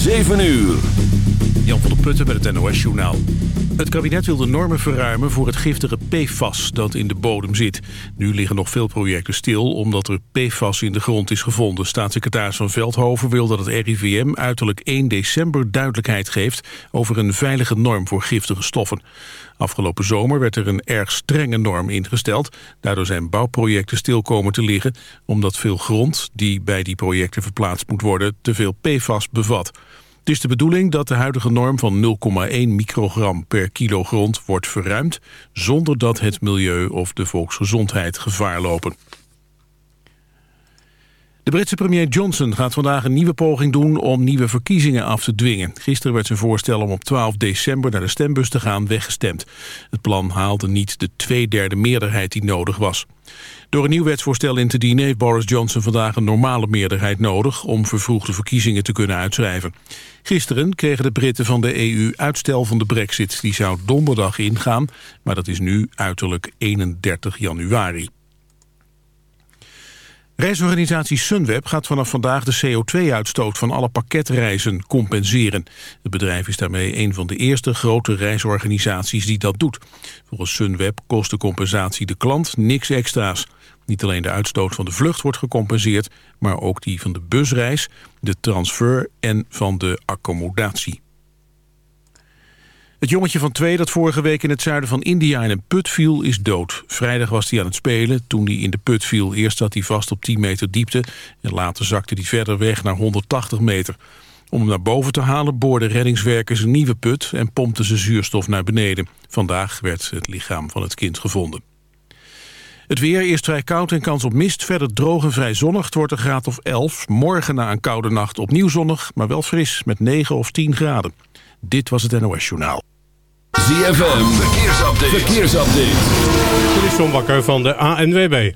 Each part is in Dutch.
7 uur. Jan van der Putten met het NOS-journaal. Het kabinet wil de normen verruimen voor het giftige PFAS dat in de bodem zit. Nu liggen nog veel projecten stil omdat er PFAS in de grond is gevonden. Staatssecretaris van Veldhoven wil dat het RIVM uiterlijk 1 december duidelijkheid geeft over een veilige norm voor giftige stoffen. Afgelopen zomer werd er een erg strenge norm ingesteld. Daardoor zijn bouwprojecten stil komen te liggen... omdat veel grond die bij die projecten verplaatst moet worden... te veel PFAS bevat. Het is de bedoeling dat de huidige norm van 0,1 microgram per kilo grond wordt verruimd... zonder dat het milieu of de volksgezondheid gevaar lopen. De Britse premier Johnson gaat vandaag een nieuwe poging doen om nieuwe verkiezingen af te dwingen. Gisteren werd zijn voorstel om op 12 december naar de stembus te gaan weggestemd. Het plan haalde niet de tweederde meerderheid die nodig was. Door een nieuw wetsvoorstel in te dienen heeft Boris Johnson vandaag een normale meerderheid nodig om vervroegde verkiezingen te kunnen uitschrijven. Gisteren kregen de Britten van de EU uitstel van de brexit. Die zou donderdag ingaan, maar dat is nu uiterlijk 31 januari. Reisorganisatie Sunweb gaat vanaf vandaag de CO2-uitstoot van alle pakketreizen compenseren. Het bedrijf is daarmee een van de eerste grote reisorganisaties die dat doet. Volgens Sunweb kost de compensatie de klant niks extra's. Niet alleen de uitstoot van de vlucht wordt gecompenseerd, maar ook die van de busreis, de transfer en van de accommodatie. Het jongetje van twee dat vorige week in het zuiden van India in een put viel is dood. Vrijdag was hij aan het spelen. Toen hij in de put viel, eerst zat hij vast op 10 meter diepte... en later zakte hij verder weg naar 180 meter. Om hem naar boven te halen boorden reddingswerkers een nieuwe put... en pompten ze zuurstof naar beneden. Vandaag werd het lichaam van het kind gevonden. Het weer, eerst vrij koud en kans op mist. Verder droog en vrij zonnig. Het wordt een graad of 11. Morgen na een koude nacht opnieuw zonnig, maar wel fris met 9 of 10 graden. Dit was het NOS Journaal. ZFM, verkeersupdate. verkeersupdate. Dit is John Bakker van de ANWB.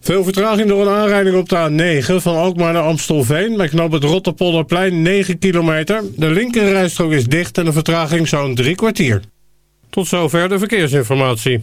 Veel vertraging door een aanrijding op de A9 van Alkmaar naar Amstelveen... met knap het Rotterpolderplein 9 kilometer. De linkerrijstrook is dicht en de vertraging zo'n drie kwartier. Tot zover de verkeersinformatie.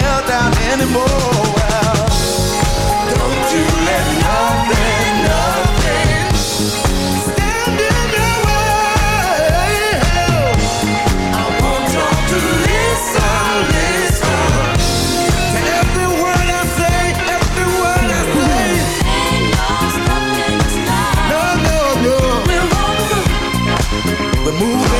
held anymore. Don't you let nothing, nothing stand in your way. I want you to listen, listen every word I say, every word I say. No. No, no. We're. We're moving.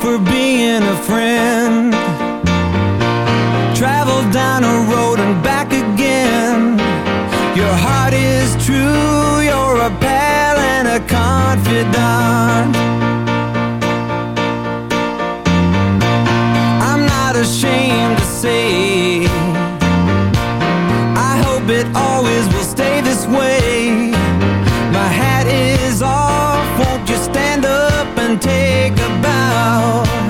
for being a friend. Travel down a road and back again. Your heart is true, you're a pal and a confidant. I'm not ashamed to say. take a bow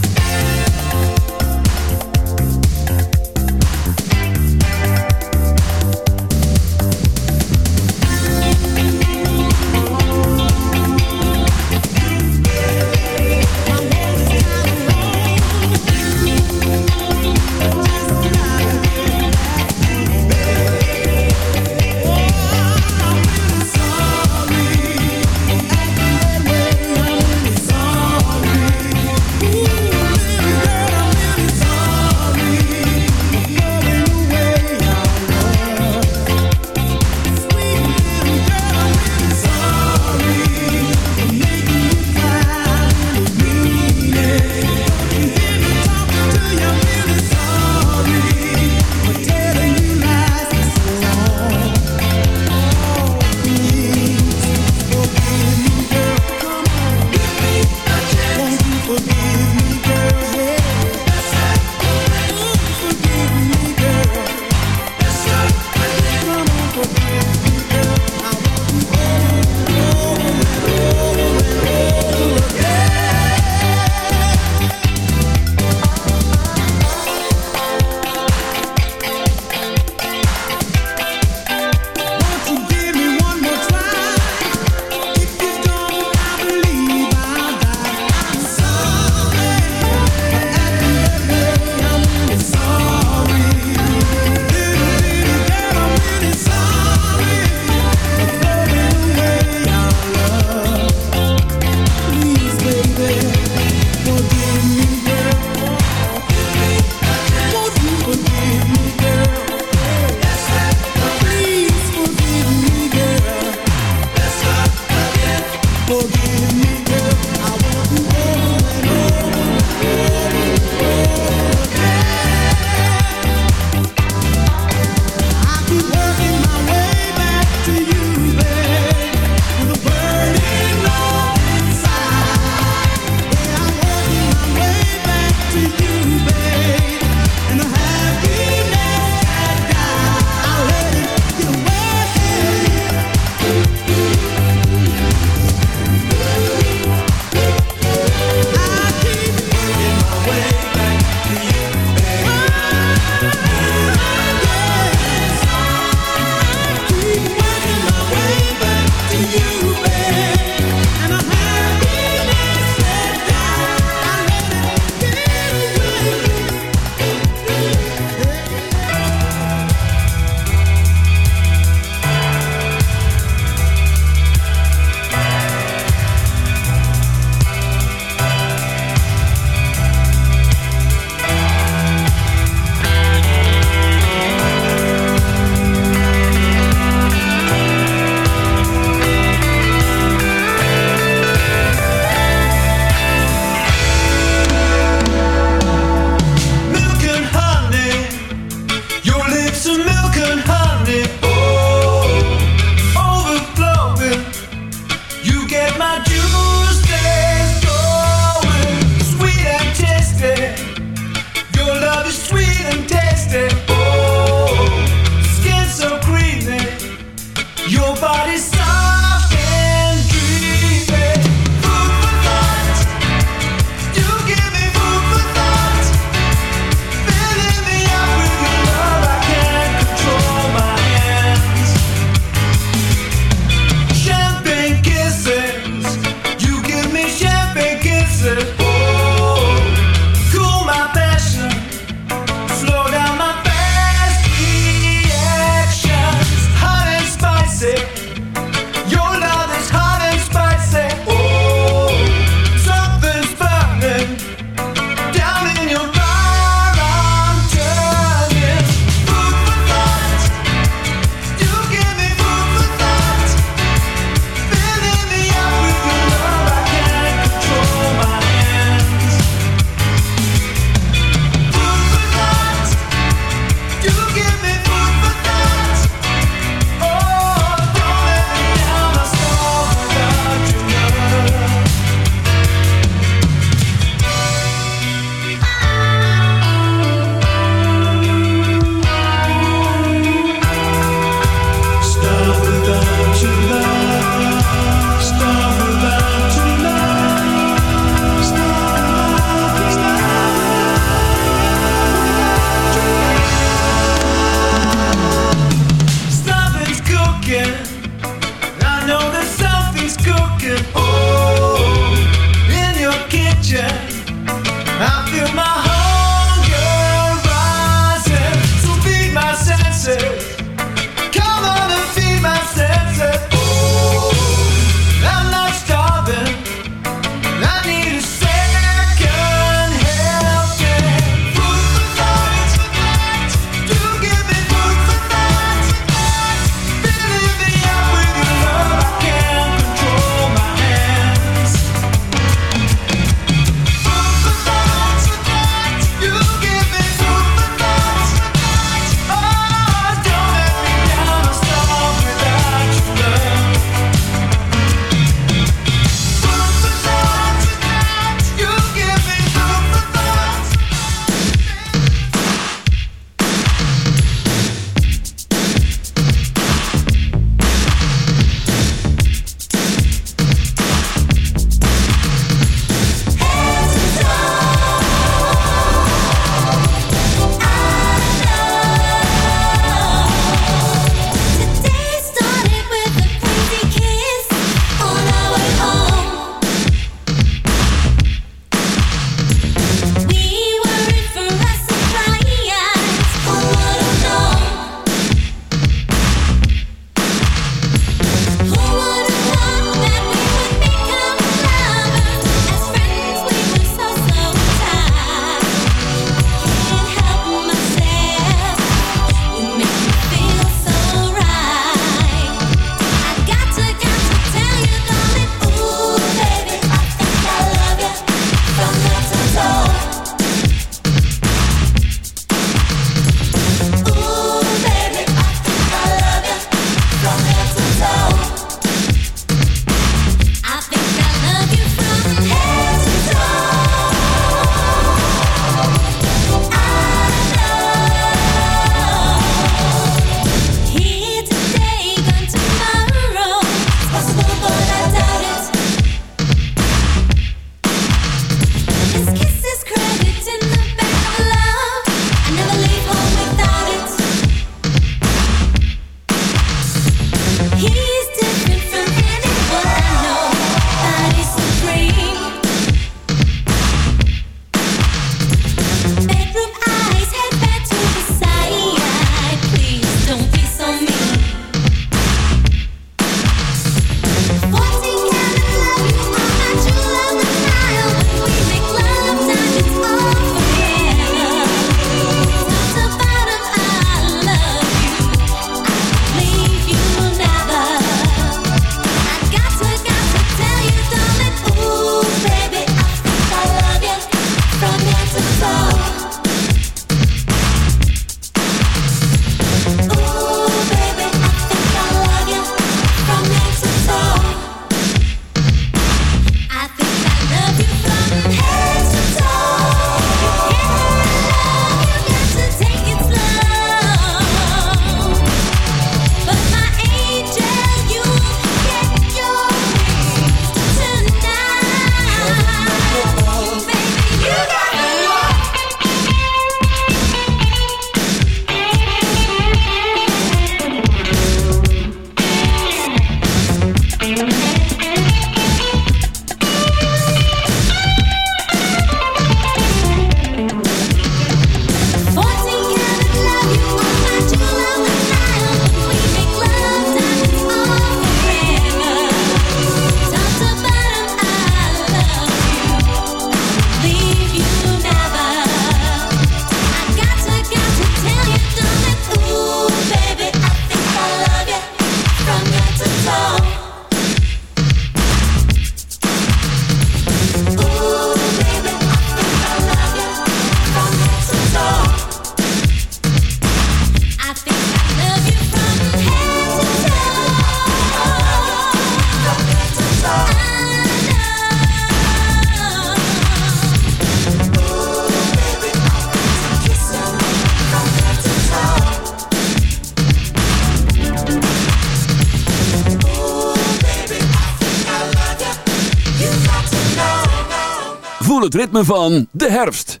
ritme van de herfst.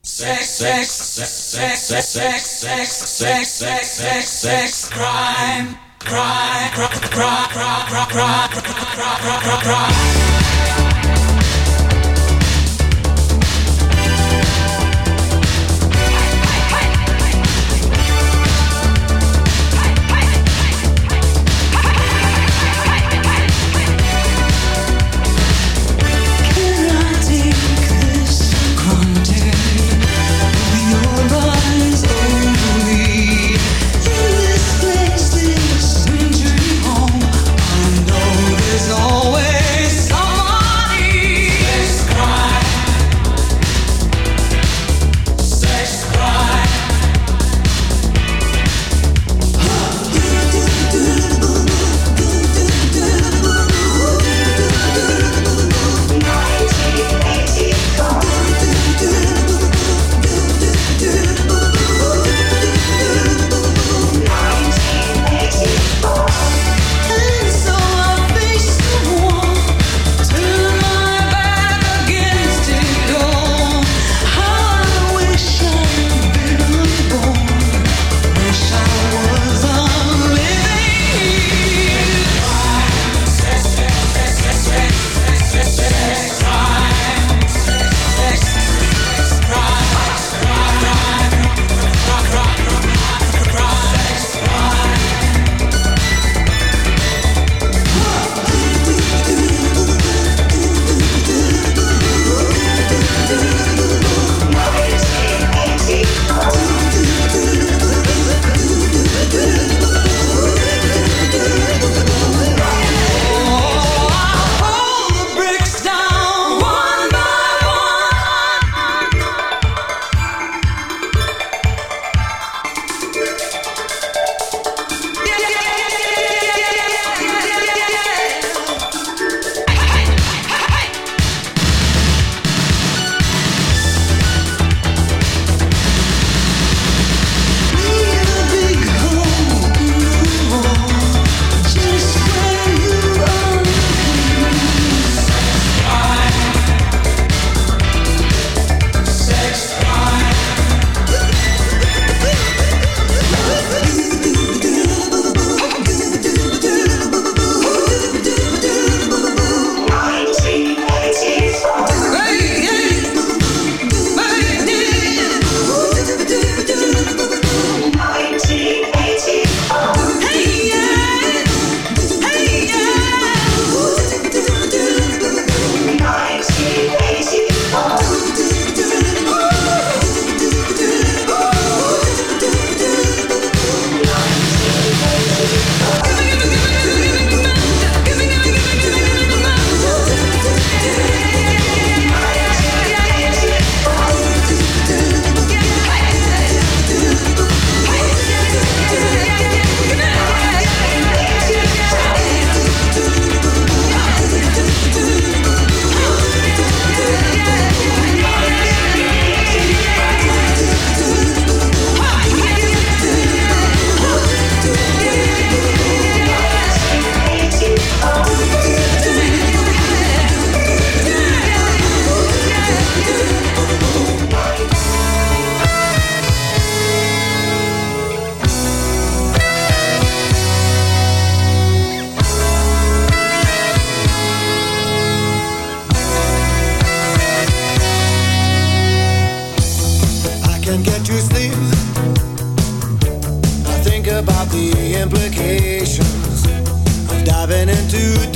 Sex, sex, sex, sex, sex, sex, sex, sex, crime, crime, crime,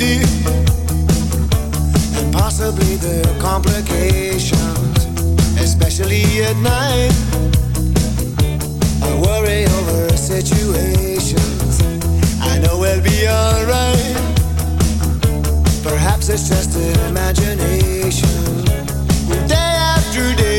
do, and possibly the complications, especially at night. I worry over situations. I know we'll be alright. Perhaps it's just imagination. Day after day.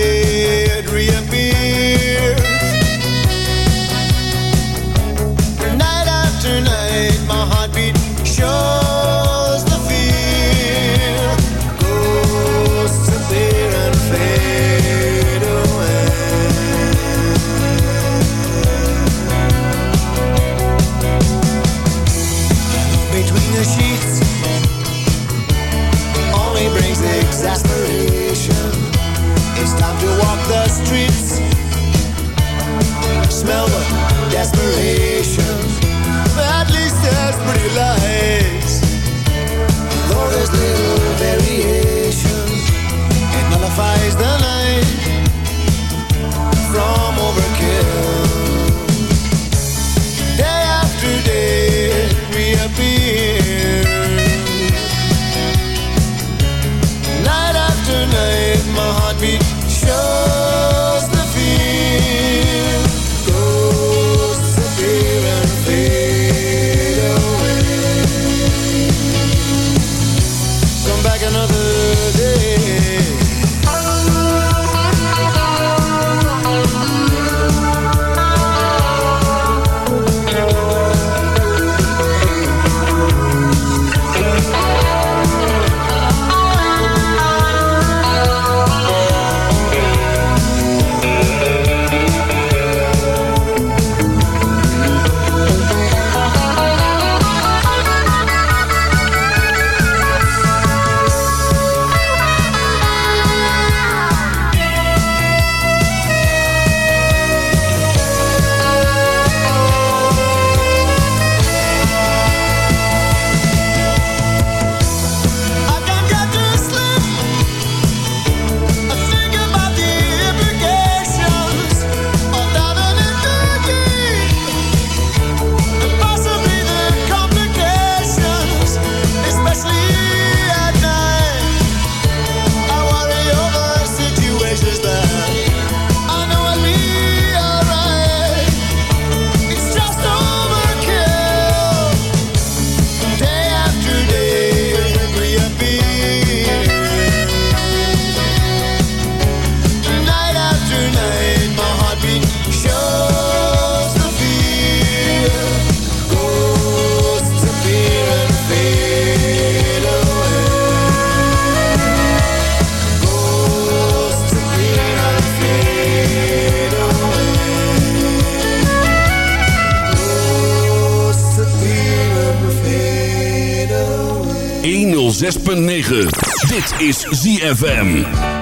106.9. Dit is ZFM.